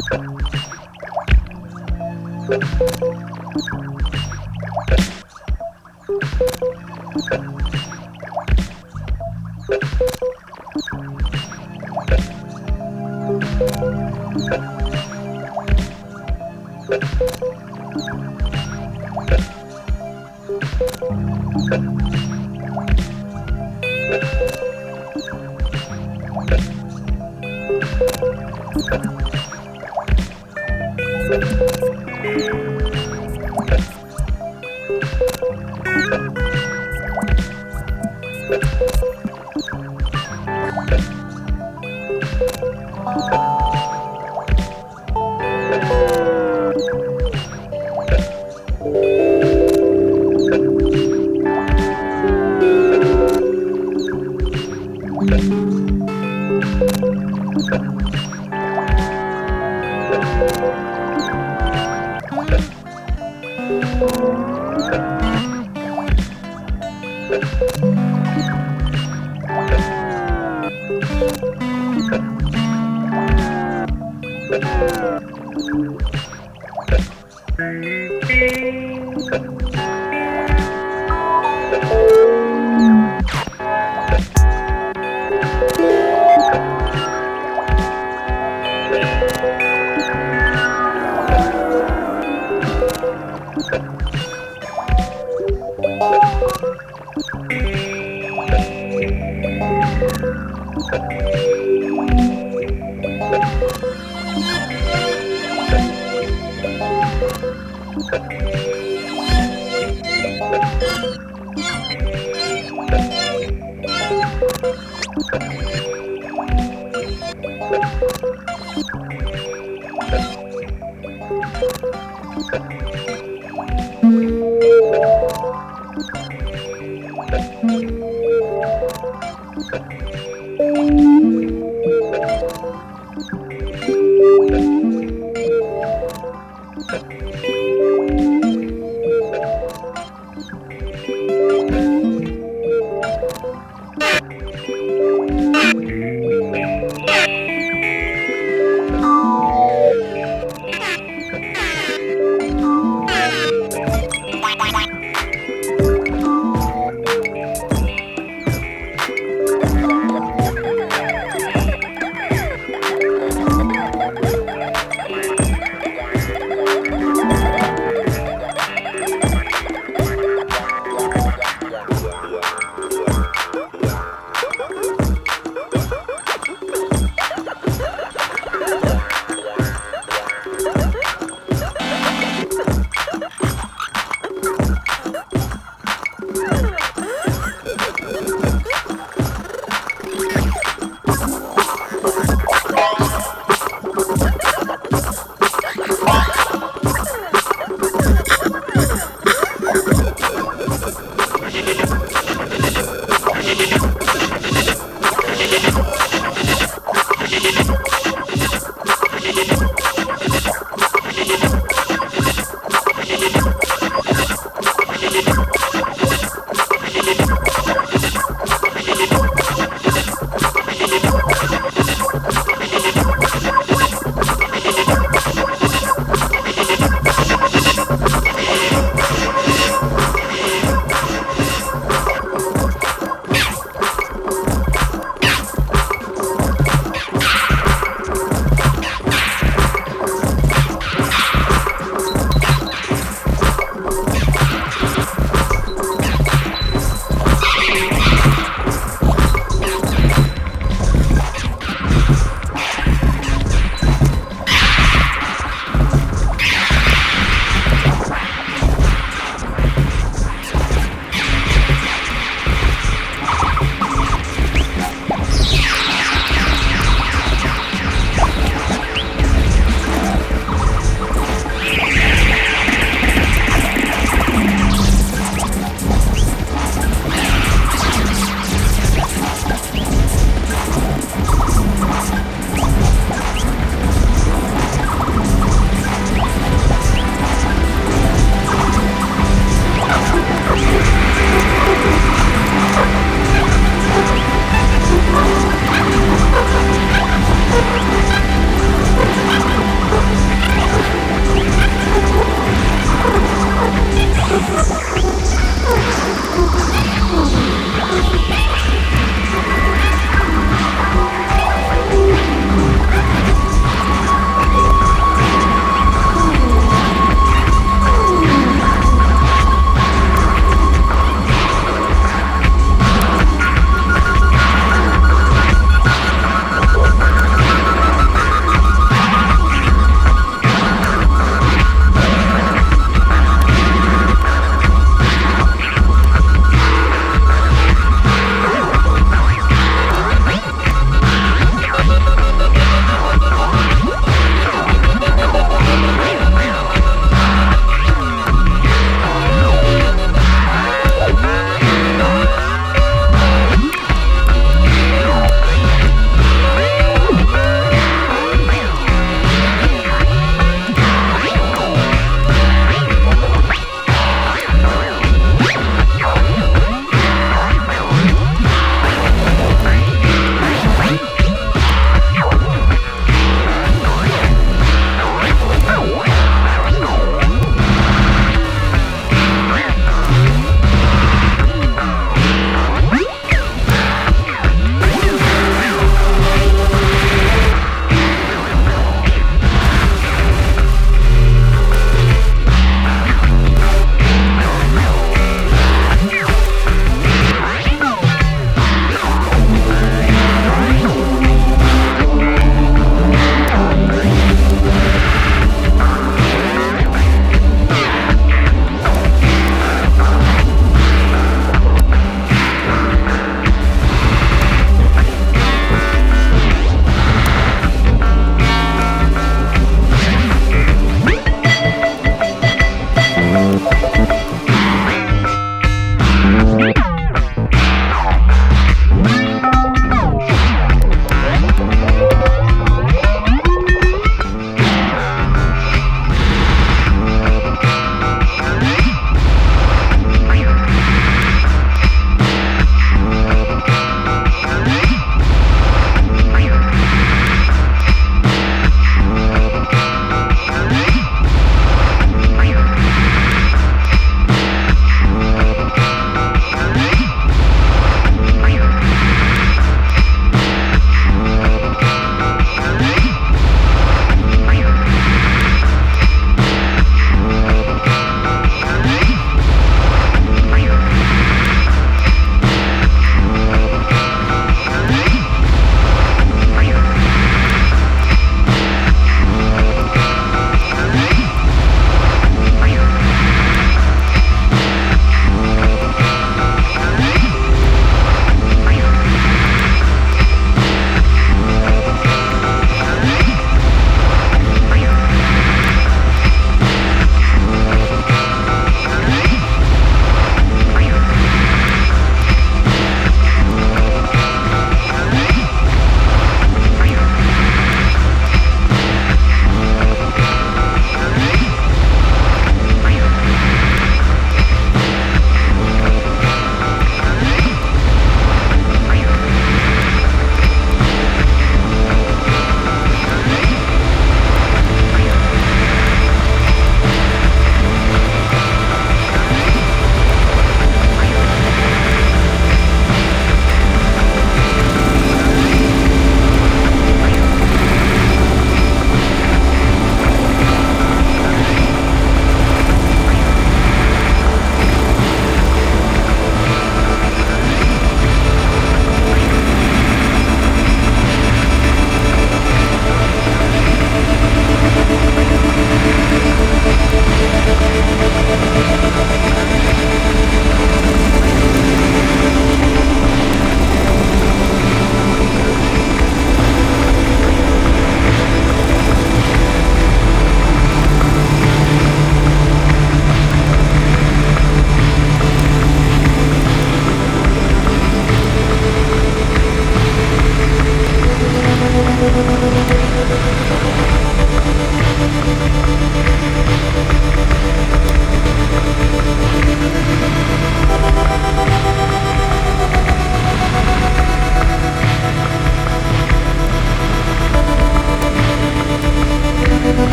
フフフフ。